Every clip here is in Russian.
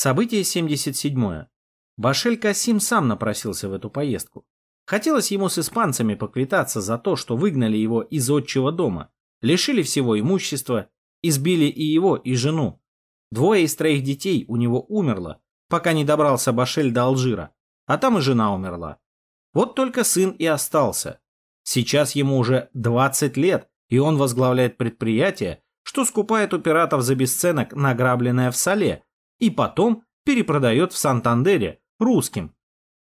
Событие 77. Башель Касим сам напросился в эту поездку. Хотелось ему с испанцами поквитаться за то, что выгнали его из отчего дома, лишили всего имущества, избили и его, и жену. Двое из троих детей у него умерло, пока не добрался Башель до Алжира, а там и жена умерла. Вот только сын и остался. Сейчас ему уже 20 лет, и он возглавляет предприятие, что скупает у пиратов за бесценок награбленное в соле, и потом перепродает в Сантандере русским.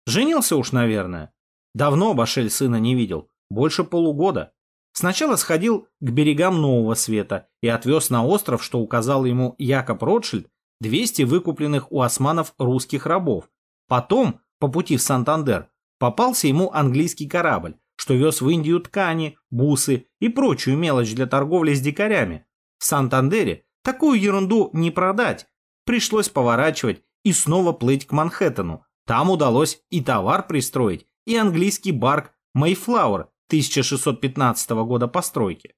Женился уж, наверное. Давно Башель сына не видел, больше полугода. Сначала сходил к берегам Нового Света и отвез на остров, что указал ему Якоб Ротшильд, 200 выкупленных у османов русских рабов. Потом, по пути в Сантандер, попался ему английский корабль, что вез в Индию ткани, бусы и прочую мелочь для торговли с дикарями. В Сантандере такую ерунду не продать. Пришлось поворачивать и снова плыть к Манхэттену. Там удалось и товар пристроить, и английский барк Mayflower 1615 года постройки.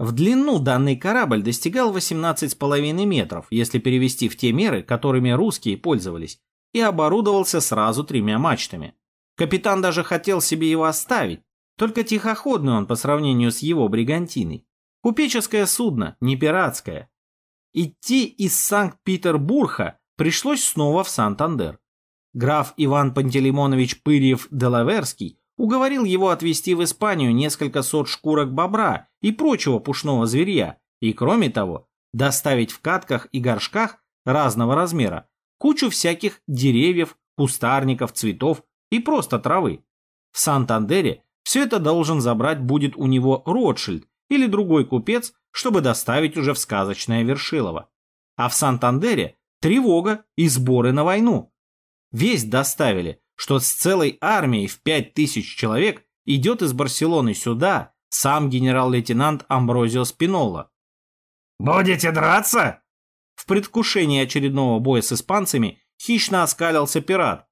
В длину данный корабль достигал 18,5 метров, если перевести в те меры, которыми русские пользовались, и оборудовался сразу тремя мачтами. Капитан даже хотел себе его оставить, только тихоходный он по сравнению с его бригантиной. Купеческое судно, не пиратское. Идти из Санкт-Петербурга пришлось снова в Сантандер. Граф Иван Пантелеймонович Пырьев-Делаверский уговорил его отвезти в Испанию несколько сот шкурок бобра и прочего пушного зверья, и, кроме того, доставить в катках и горшках разного размера кучу всяких деревьев, кустарников, цветов и просто травы. В Сантандере все это должен забрать будет у него Ротшильд или другой купец, чтобы доставить уже в сказочное Вершилово. А в Сантандере тревога и сборы на войну. Весть доставили, что с целой армией в пять тысяч человек идет из Барселоны сюда сам генерал-лейтенант Амброзио Спинола. «Будете драться?» В предвкушении очередного боя с испанцами хищно оскалился пират.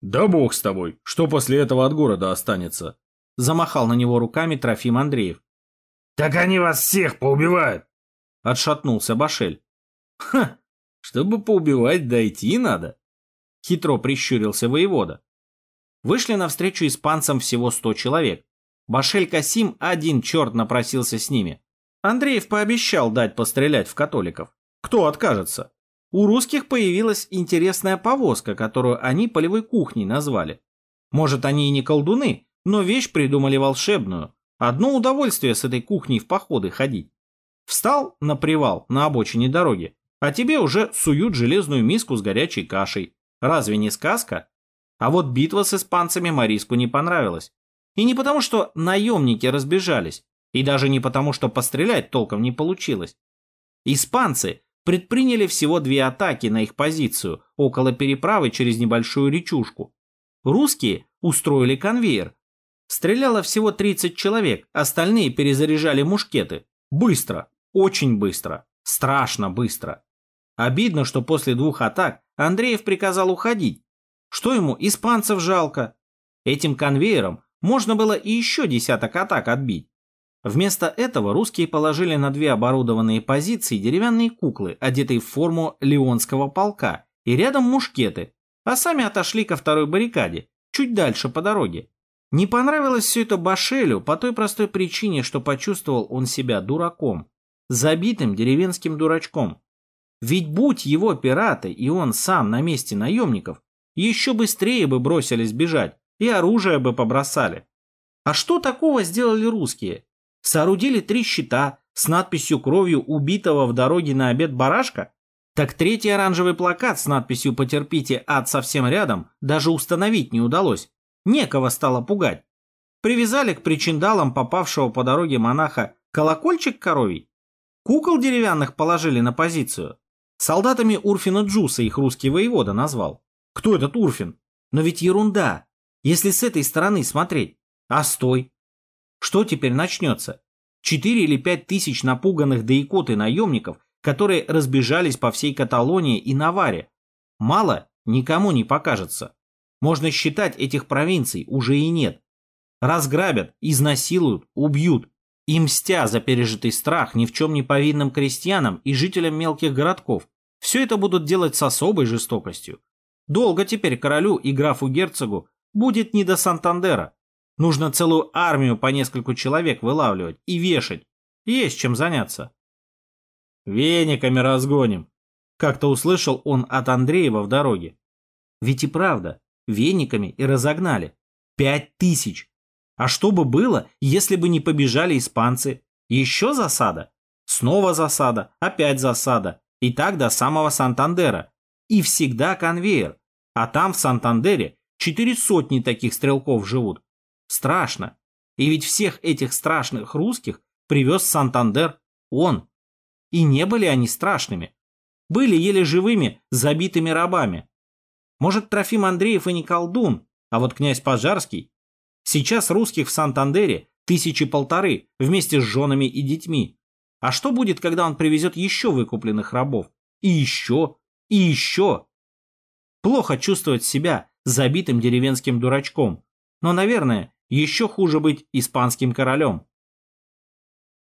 «Да бог с тобой, что после этого от города останется?» Замахал на него руками Трофим Андреев. «Так они вас всех поубивают!» Отшатнулся Башель. «Ха! Чтобы поубивать, дойти надо!» Хитро прищурился воевода. Вышли навстречу испанцам всего сто человек. Башель Касим один черт напросился с ними. Андреев пообещал дать пострелять в католиков. Кто откажется? У русских появилась интересная повозка, которую они полевой кухней назвали. Может, они и не колдуны, но вещь придумали волшебную. Одно удовольствие с этой кухней в походы ходить. Встал на привал на обочине дороги, а тебе уже суют железную миску с горячей кашей. Разве не сказка? А вот битва с испанцами Мариску не понравилась. И не потому, что наемники разбежались, и даже не потому, что пострелять толком не получилось. Испанцы предприняли всего две атаки на их позицию около переправы через небольшую речушку. Русские устроили конвейер. Стреляло всего 30 человек, остальные перезаряжали мушкеты. Быстро, очень быстро, страшно быстро. Обидно, что после двух атак Андреев приказал уходить. Что ему, испанцев жалко? Этим конвейером можно было и еще десяток атак отбить. Вместо этого русские положили на две оборудованные позиции деревянные куклы, одетые в форму Леонского полка, и рядом мушкеты, а сами отошли ко второй баррикаде, чуть дальше по дороге. Не понравилось все это Башелю по той простой причине, что почувствовал он себя дураком, забитым деревенским дурачком. Ведь будь его пираты и он сам на месте наемников, еще быстрее бы бросились бежать и оружие бы побросали. А что такого сделали русские? Соорудили три щита с надписью кровью убитого в дороге на обед барашка? Так третий оранжевый плакат с надписью «Потерпите, ад совсем рядом» даже установить не удалось. Некого стало пугать. Привязали к причиндалам попавшего по дороге монаха колокольчик коровий. Кукол деревянных положили на позицию. Солдатами Урфина Джуса их русский воевода назвал. Кто этот Урфин? Но ведь ерунда. Если с этой стороны смотреть. А стой. Что теперь начнется? Четыре или пять тысяч напуганных до икоты наемников, которые разбежались по всей Каталонии и Наваре. Мало никому не покажется. Можно считать, этих провинций уже и нет. Разграбят, изнасилуют, убьют и мстя за пережитый страх ни в чем не повинным крестьянам и жителям мелких городков. Все это будут делать с особой жестокостью. Долго теперь королю и графу-герцогу будет не до Сантандера. Нужно целую армию по нескольку человек вылавливать и вешать. Есть чем заняться. Вениками разгоним. Как-то услышал он от Андреева в дороге. Ведь и правда, вениками и разогнали. Пять тысяч. А что бы было, если бы не побежали испанцы? Еще засада? Снова засада, опять засада. И так до самого Сантандера. И всегда конвейер. А там в Сантандере четыре сотни таких стрелков живут. Страшно. И ведь всех этих страшных русских привез Сантандер он. И не были они страшными. Были еле живыми, забитыми рабами. Может, Трофим Андреев и не колдун, а вот князь Пожарский. Сейчас русских в Сантандере тысячи полторы вместе с женами и детьми. А что будет, когда он привезет еще выкупленных рабов? И еще, и еще. Плохо чувствовать себя забитым деревенским дурачком. Но, наверное, еще хуже быть испанским королем.